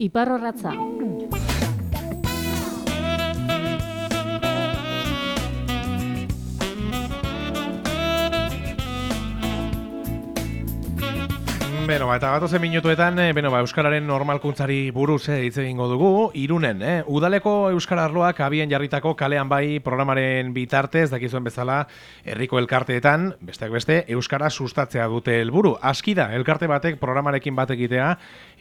Iparrorratza. Beno, ba, eta gatozen minutuetan, e, beno, ba, Euskararen normalkuntzari buruz eh, hitz egingo dugu, irunen, eh? Udaleko Euskara Arloak abien jarritako kalean bai programaren bitartez, dakizuen bezala, herriko elkarteetan, besteak beste, Euskara sustatzea dute helburu. Aski da, elkarte batek programarekin bat egitea,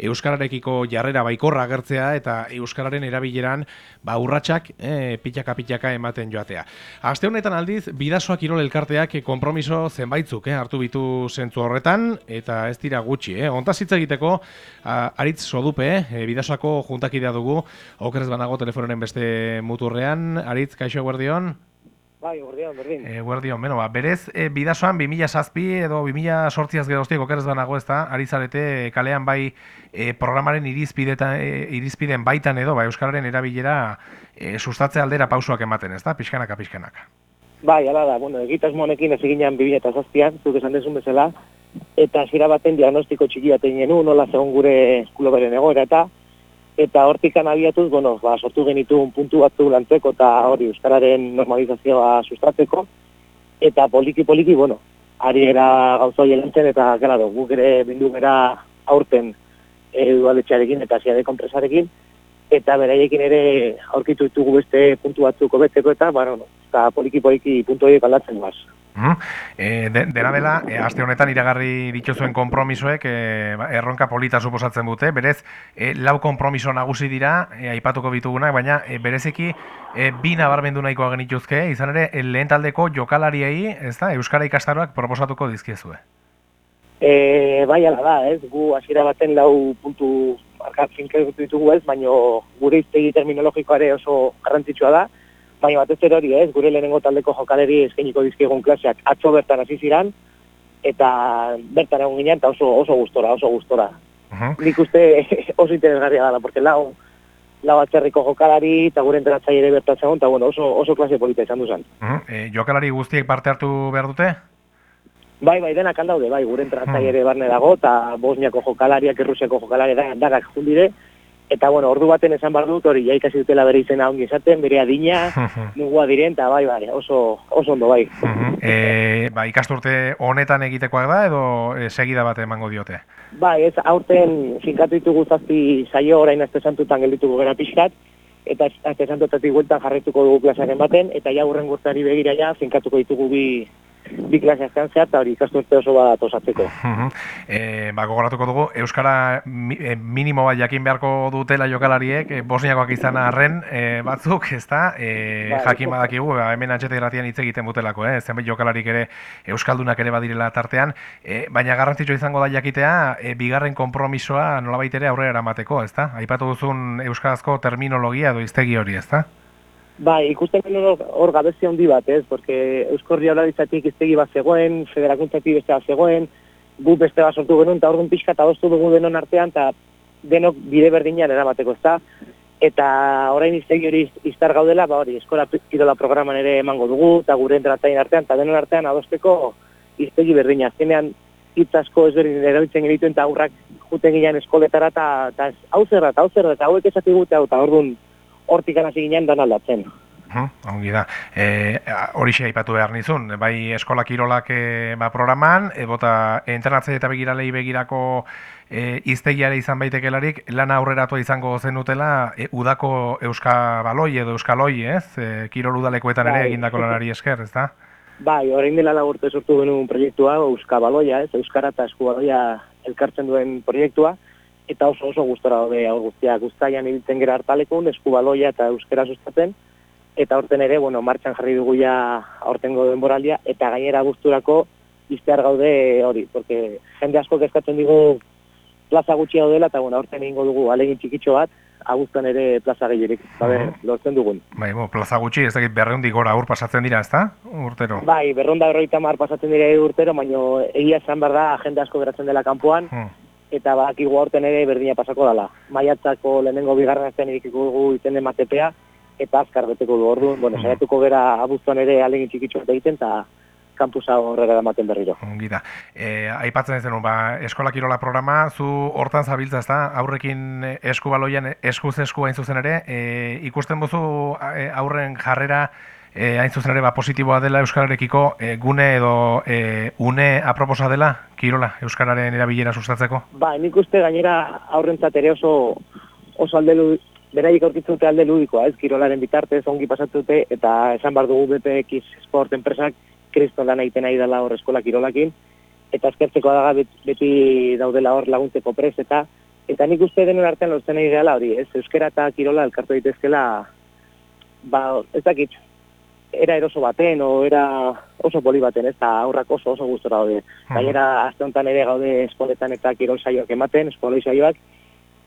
Euskararekiko jarrera baikorra agertzea eta Euskararen erabileran, ba, urratsak eh, pitaka-pitaka ematen joatea. Aste honetan aldiz, bidasoak irol elkarteak konpromiso zenbaitzuk eh, hartu bitu zentzu horretan, eta ez dira gutxi, eh? Ontaz hitz egiteko, a, aritz sodupe, eh? bidasako juntakidea dugu, okerez banago telefonen beste muturrean, aritz, kaixo guardion? Bai, guardion, berdin. E, guardion, beno, ba, berez, e, bidasoan 2000 sazpi edo 2000 sortziaz geroztiek okerez banago ez da, arizarete kalean bai e, programaren irizpideta, e, irizpiden baitan edo, ba, Euskararen erabilera e, sustatze aldera pausuak ematen, ez da, pixkanaka, pixkanaka. Bai, ala da, bueno, egitasmonekin ez eginean 2000 eta zazpian, zuk esan dezun bezala, eta zira baten diagnostiko txiki baten genu, nola zegoen gure eskuloberen egoera eta eta hortikan abiatuz, bueno, ba, sortu genitu puntu batzu lantzeko eta hori Euskararen normalizazioa sustratzeko eta poliki-poliki, bueno, ari era gauza hori elantzen eta, gara, guk ere bindu gara aurten edualetxearekin eta ziade kompresarekin, eta beraiekin ere aurkitu ditugu beste puntu batzuko beteko eta, bueno, eta poliki-poliki puntu horiek aldatzen guaz. Mm. E, de, dena dela, e, aste honetan iragarri dituzuen konpromisoek e, erronka polita suposatzen dute, berez, e, lau konpromiso nagusi dira, e, aipatuko bitugunak, baina e, bereziki e, bi nabarmendu nahikoa genituzke, izan ere, lehen taldeko jokalariei, ez da, Euskara ikastaroak proposatuko dizkiezue. E, bai, ala da, ez, gu hasiera baten lau puntu arkatzen ditugu ez, baina gure iztegi terminologikoare oso garrantzitsua da, baina batez ere hori ez, gure lehenengo taldeko jokaleri eskainiko dizkigun klaseak atzo bertan hasi ziran, eta bertan egon ginen, eta oso, oso gustora, oso gustora. Uh -huh. Nik uste oso interesgarria dela, porque lau, lau atzerriko jokalari eta gure enteratzaile ere bertatzen eta bueno, oso, oso klase polita izan duzan. Uh -huh. e, jokalari guztiek parte hartu behar dute? Bai, bai, denak aldaude, bai, gure enteratzaile ere barne dago, eta Bosniako jokalariak, Errusiako jokalari dagak jundire, Eta, bueno, ordu baten esan bar dut, hori, jaikasi dutela bere izena ongi esaten, bere adina, nugua diren, eta bai, bai, oso, oso ondo, bai. e, ba, ikasturte honetan egitekoak da, edo e, segida bat emango diote? Bai, ez, aurten finkatu ditugu zazpi saio orain azte santutan geldituko gara pixkat, eta azte santutatik gueltan jarretuko dugu klasaren baten, eta ja urren gurtari begira ja, finkatuko ditugu bi, bi klase azkan eta hori ikasturte oso bat osatzeko. e, ba, gogoratuko dugu, Euskara mi, minimo bat jakin beharko dutela jokalariek, e, bosniakoak izan arren e, batzuk, ez da, e, ba, jakin badakigu, ba, hemen atxete irratian hitz egiten butelako, eh? zenbait jokalarik ere Euskaldunak ere badirela tartean, e, baina garrantzitsua izango da jakitea, e, bigarren konpromisoa nolabait ere aurrera eramateko, ez da? Aipatu duzun Euskarazko terminologia edo iztegi hori, ez da? Bai, ikusten genuen hor gabezia handi bat, ez? Porque Euskorri Jaurlaritzatik iztegi bat zegoen, federakuntzatik beste bat zegoen, gu beste bat sortu genuen, eta orduan pixka eta doztu dugu denon artean, eta denok bide berdinean eramateko, ez da? Eta orain iztegi hori iztar gaudela, ba hori, eskola kirola programan ere emango dugu, eta gure entratain artean, eta denon artean adosteko iztegi berdina. Azkenean, hitz asko ezberdin erabiltzen genituen, eta aurrak juten ginean eskoletara, eta hau zerra, eta hau zerra, eta hauek esatik gute, eta orduan, hortik hasi ginen dan aldatzen. Uh, ongi da. E, hori xe aipatu behar nizun, bai eskola kirolak e, ba, programan, e, bota entrenatzei eta begiralei begirako e, iztegiare izan baitekelarik, lan aurreratu izango zenutela e, udako euska baloi edo euskaloi, ez? E, kirol udalekoetan ere bai. egindako lanari esker, ez da? Bai, orain dela lagurte sortu genuen proiektua, euska baloia, ez? Euskara eta esku baloia elkartzen duen proiektua, eta oso oso gustora daude aur guztiak guztaian ibiltzen gera hartalekun, eskubaloia eta euskera sustatzen, eta horten ere, bueno, martxan jarri dugu ja aurtengo denboraldia, eta gainera gusturako iztear gaude hori, porque jende asko kezkatzen digu plaza gutxi dela, eta bueno, aurten egingo dugu alegin txikitxo bat, agustan ere plaza gehierik, babe, lortzen dugun. Bai, bo, plaza gutxi, ez dakit berreundi gora ur pasatzen dira, ez da? Urtero. Bai, berronda berroita mar pasatzen dira urtero, baina egia esan behar da, jende asko geratzen dela kanpoan, hmm eta badakigu aurten ere berdina pasako dala. Maiatzako lehenengo bigarren azten irikiko dugu iten ematepea, eta azkar beteko du ordu. Bueno, mm. saiatuko gera abuztuan ere alegin txikitxo egiten, eta kampusa horrela ematen berriro. Ongi da. E, aipatzen ez denun, ba, eskola kirola programa, zu hortan zabiltza, ezta? Aurrekin eskubaloian eskuz esku hain zuzen ere, e, ikusten bozu e, aurren jarrera e, hain zuzen ere ba, positiboa dela Euskararekiko e, gune edo e, une aproposa dela kirola Euskararen erabilera sustatzeko? Ba, nik uste gainera aurrentzat ere oso oso aldelu, beraiek aurkitzen dute alde ludikoa, ez, kirolaren bitartez ongi pasatu dute, eta esan bar dugu BPX Sport enpresak kriston lan egiten nahi dela hor eskola kirolakin, eta eskertzeko daga beti daudela hor laguntzeko prez, eta eta nik uste denen artean lortzen nahi hori, ez, euskera eta kirola elkartu daitezkela, ba, ez dakit, era eroso baten, o era oso poli baten, ez da aurrak oso oso gustora daude. Gainera, azte honetan ere gaude eskoletan eta kirol saioak ematen, eskolei saioak,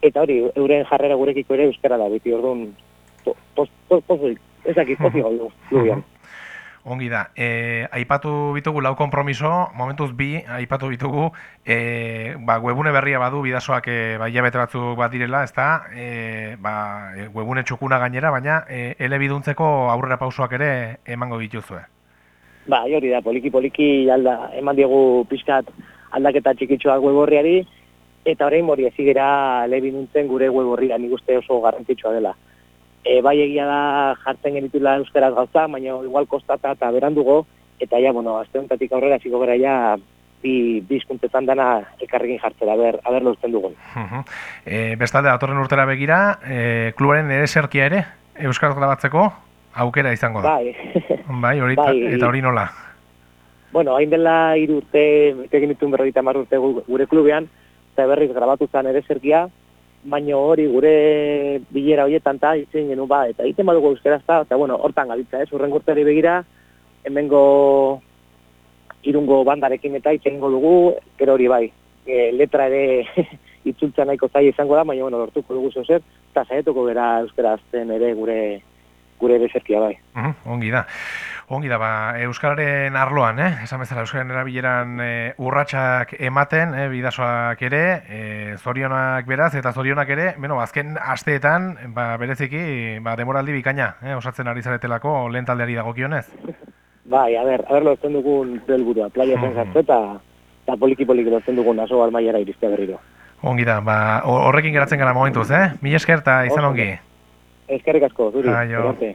eta hori, euren jarrera gurekiko ere euskara da, beti orduan, ez dakit, pozi gaudu, mhm. Ongi da, e, aipatu bitugu lau kompromiso, momentuz bi, aipatu bitugu, e, ba, webune berria badu, bidazoak e, ba, hilabete batzuk bat direla, ez da, e, ba, e, webune txukuna gainera, baina e, elebiduntzeko aurrera pausoak ere emango dituzue. Ba, hori da, poliki-poliki alda, eman diegu pixkat aldaketa txikitxoak web horriari, eta orain mori ezigera lebiduntzen gure web horria, nik uste oso garrantzitsua dela e, bai egia da jartzen genitula euskaraz gauza, baina igual kostata eta berandugo, eta ja, bueno, azte honetatik aurrera ziko gara ja, bi bizkuntetan dana ekarrekin jartzera, aber, aber lortzen dugun. Uh e, bestalde, atorren urtera begira, e, klubaren ere serkia ere, euskaraz grabatzeko, aukera izango da. Bai. bai, hori, bai, eta hori nola? Bueno, hain dela irurte, egin dituen berroita urte gure klubean, eta berriz grabatu zen ere serkia, baino hori gure bilera horietan ta itzen genu ba eta egiten badugu euskeraz ta eta bueno hortan gabiltza ez? Urren urteri begira hemengo irungo bandarekin eta itzen dugu gero hori bai e, letra ere itzultza nahiko zai izango da baina bueno lortuko dugu zer eta saietuko gera euskarazten ere gure gure bezerkia bai. Uh ongi da Ongi da, ba, Euskararen arloan, eh? esan bezala Euskararen erabileran e, urratsak ematen, eh, bidasoak ere, e, zorionak beraz, eta zorionak ere, beno, azken asteetan, ba, bereziki, ba, demoraldi bikaina, eh, osatzen ari zaretelako lehen taldeari dagokionez. Bai, a ber, a ber, lortzen dugun delburua, playa zen jartze, eta, eta poliki-poliki lortzen dugun aso almaiara iriztea berriro. Ongi da, ba, horrekin geratzen gara momentuz, eh? Mil esker eta izan ongi. Eskerrik asko, zuri.